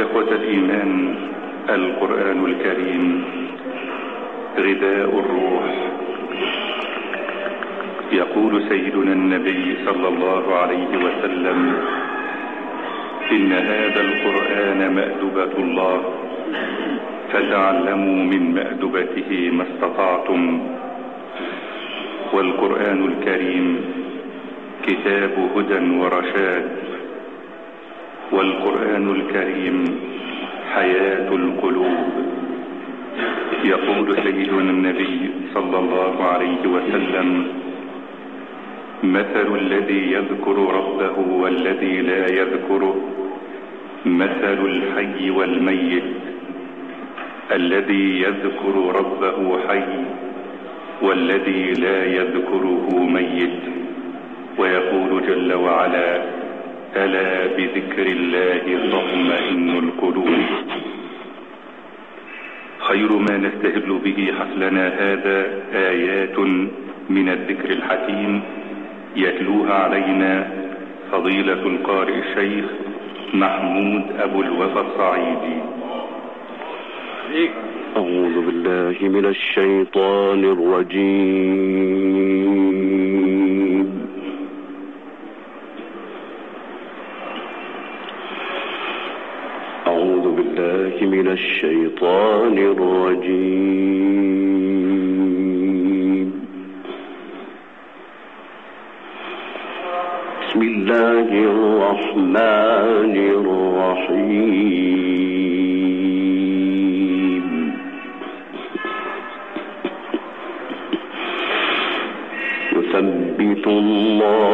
إخوة الإيمان القرآن الكريم غذاء الروح. يقول سيدنا النبي صلى الله عليه وسلم إن هذا القرآن مأدبة الله فتعلموا من مأدبته ما استطعتم. والقرآن الكريم كتاب هدى ورشاد. والقرآن الكريم حياة القلوب. يقول سيدنا النبي صلى الله عليه وسلم مثل الذي يذكر ربه والذي لا يذكره مثل الحي والميت الذي يذكر ربه حي والذي لا يذكره ميت. ويقول جل وعلا ألا بذكر الله تطمئن القلوب. خير ما نستهل به حفلنا هذا آيات من الذكر الحكيم. يتلوها علينا فضيلة القارئ الشيخ محمود أبو الوفا الصعيدي أعوذ بالله من الشيطان الرجيم أعوذ بالله من الشيطان الرجيم. بسم الله الرحمن الرحيم. يثبت الله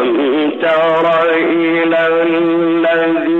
ألم تر إلى الذين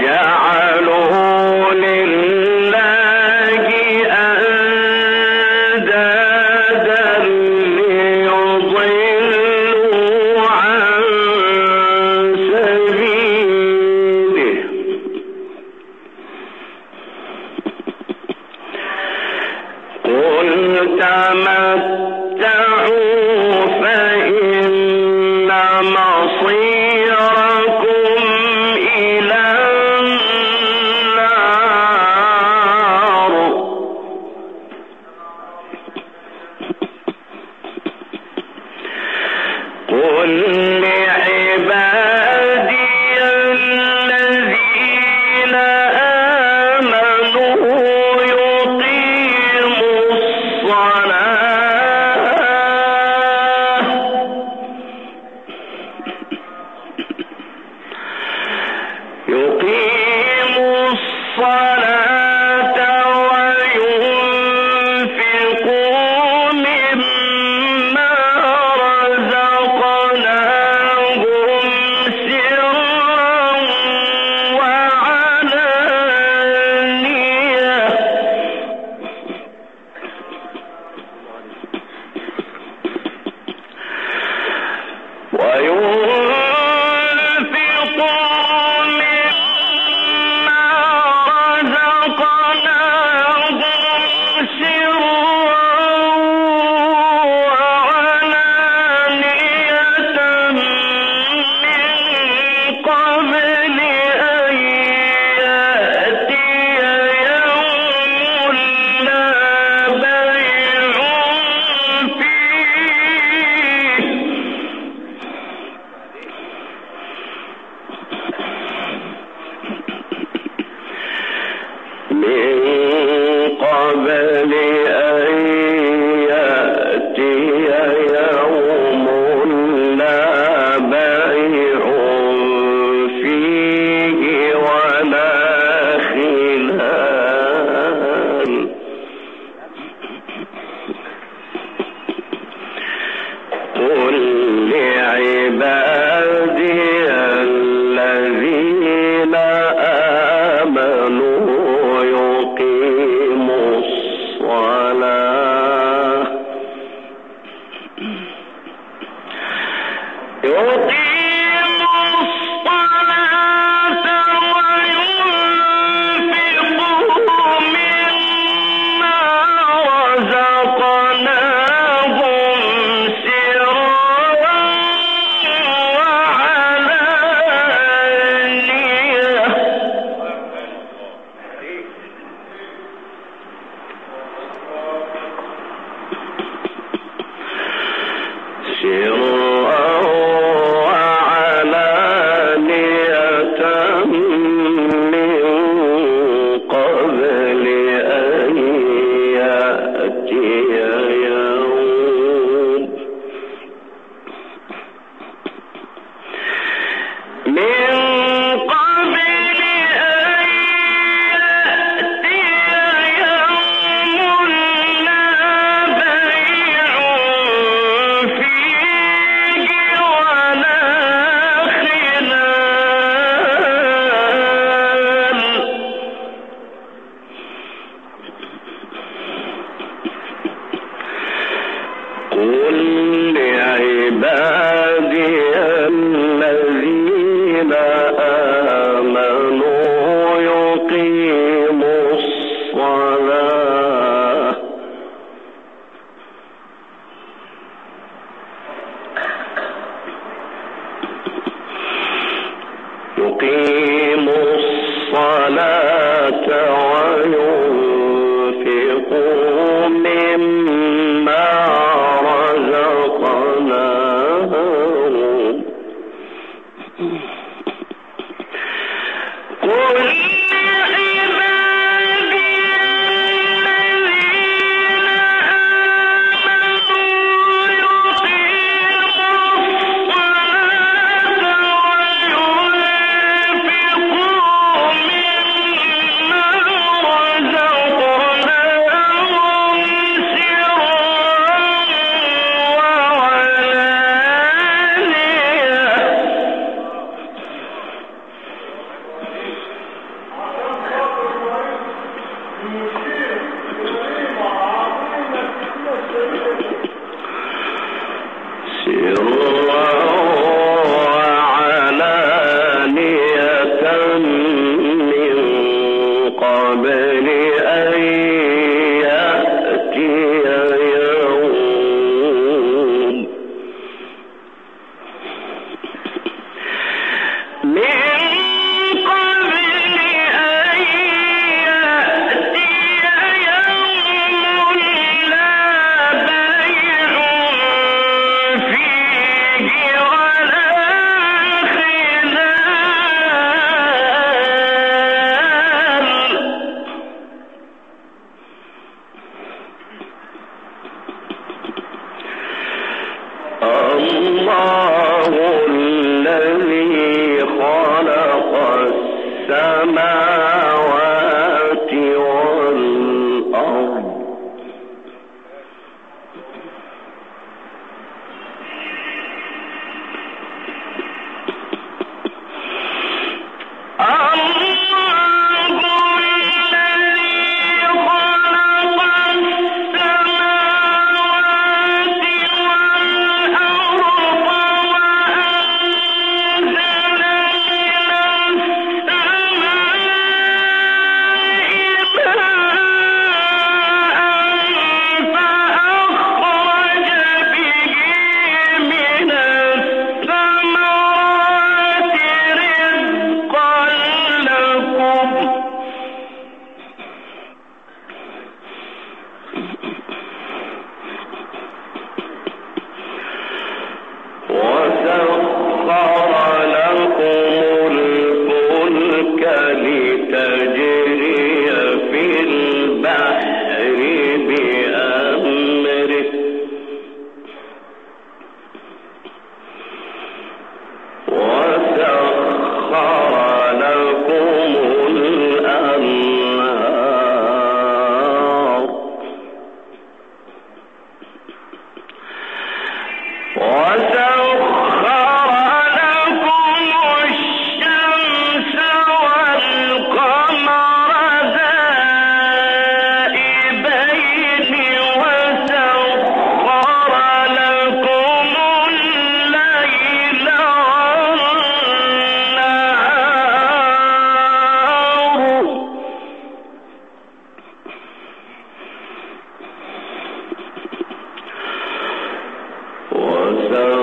وجعلوا بِالْعَذَابِ so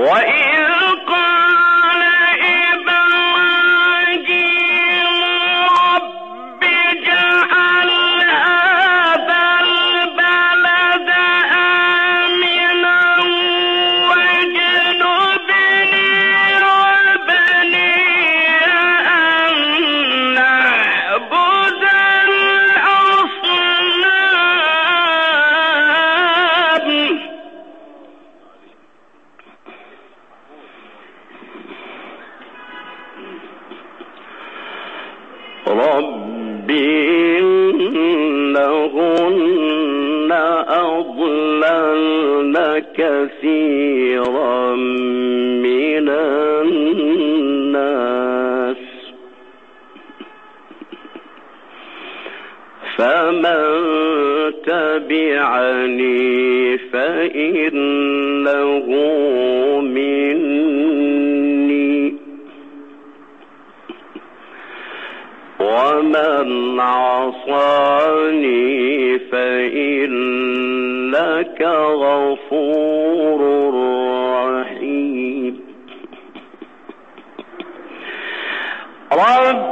我一 كثيرا من الناس. فمن تبعني فإنه مني. ومن عصاني فإنك غفور رحيم. رب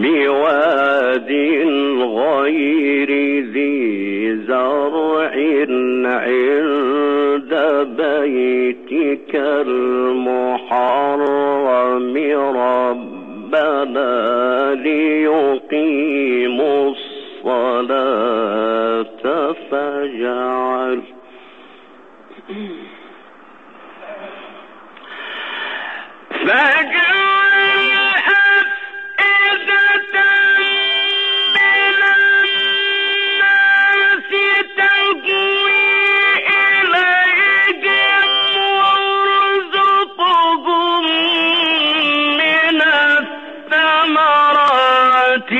بواد غير ذي زرع عند بيتك المحرم. ربنا ليقيموا الصلاة فاجعل الثمرات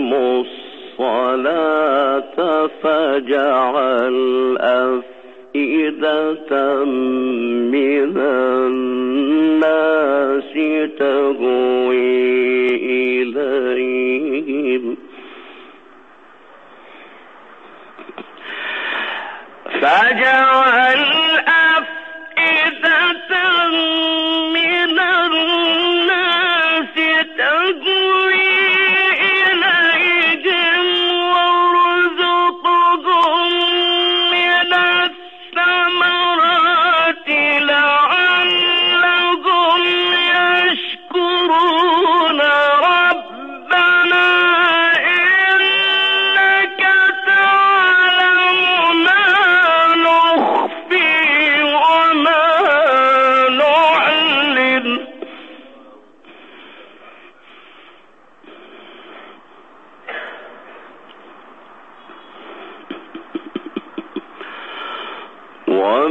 ليقيموا الصلاة فاجعل أفئدة من الناس تهوي إليهم. فاجعل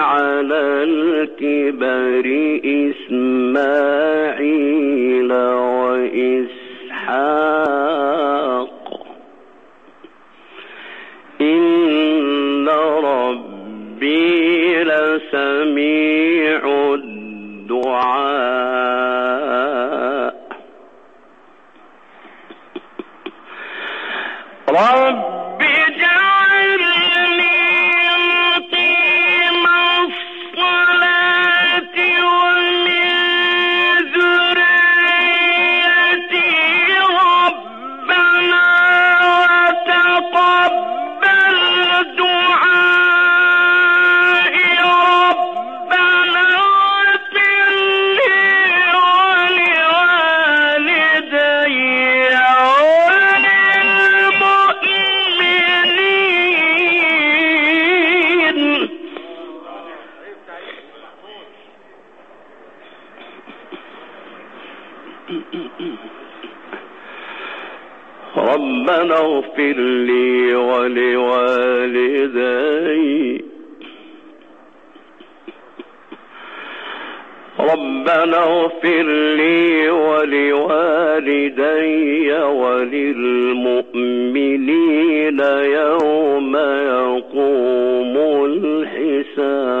على الكبر إسماعيل وإسحاق. إن ربي لسميع الدعاء. رب ربنا اغفر لي ولوالدي. ربنا اغفر لي ولوالدي وللمؤمنين يوم يقوم الحساب.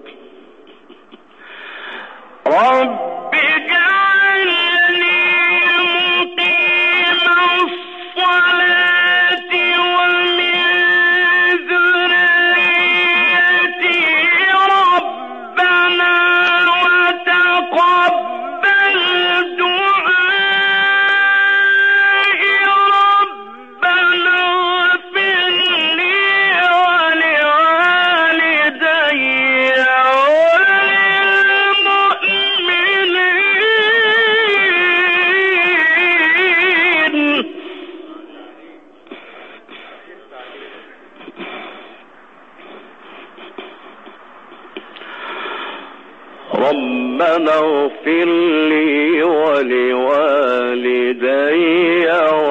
ربنا اغفر لي ولوالدي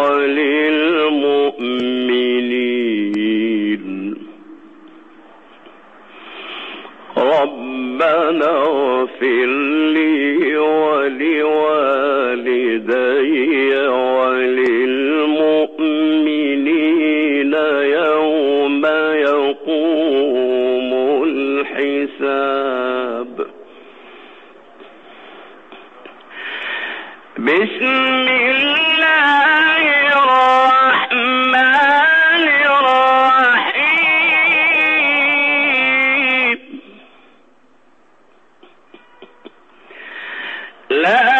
وللمؤمنين. ربنا اغفر لي ولوالدي لا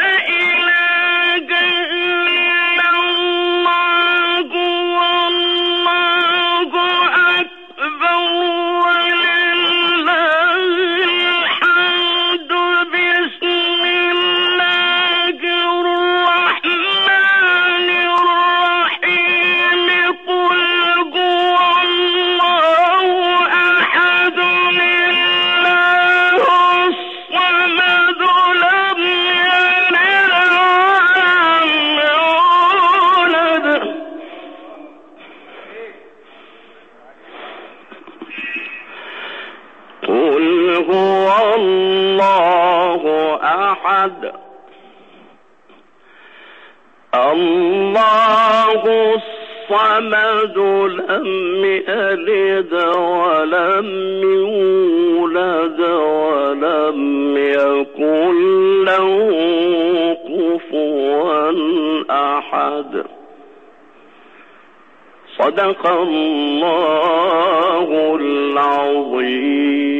الصمد لم يلد ولم يولد ولم يكن له كفوا أحد. صدق الله العظيم.